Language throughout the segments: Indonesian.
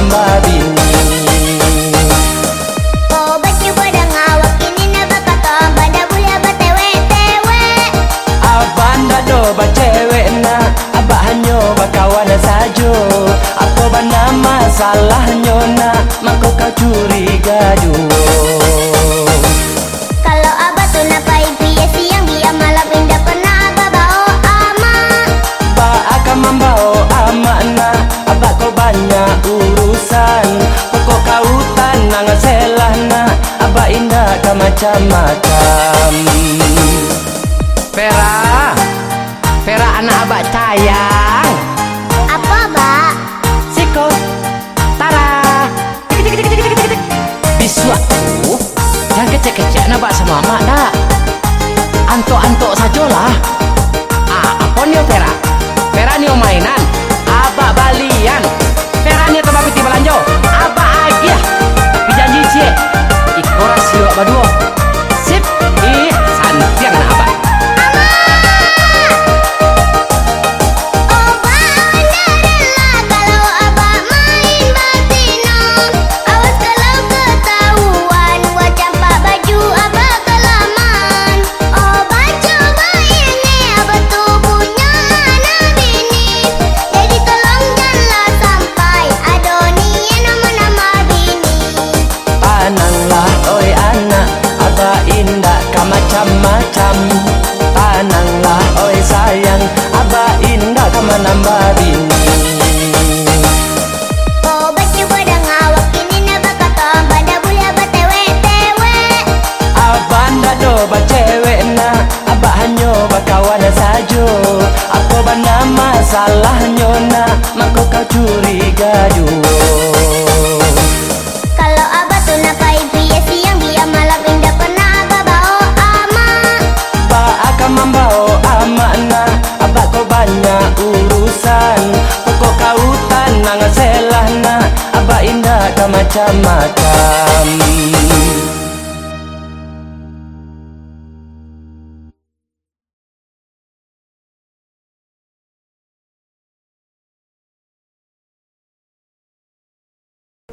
sama bini Oh baju pada ngawak ini napa kata abanda boleh abah tewe tewe Abanda doba cewek na abah hanyo bakawan sajo. Apa bana masalahnya na maka kau curiga juga macam-macam. Vera Vera anak abak sayang Apa abak? Siko Tara. Bisu tuh Jangan kecek-kecek abak sama mak dah Anto-anto sajalah. Ah, apa nih Vera? Vera nih mainan. salah nyona Mako kau curiga juga. Kalau abah tuh napai biaya siang Biar malam pindah pernah abah bawa ama. Ba akan membawa amakna Abah kau banyak urusan. Pokok kau tanang selahna Abah indah ke macam-macam.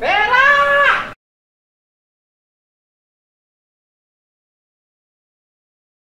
Pera!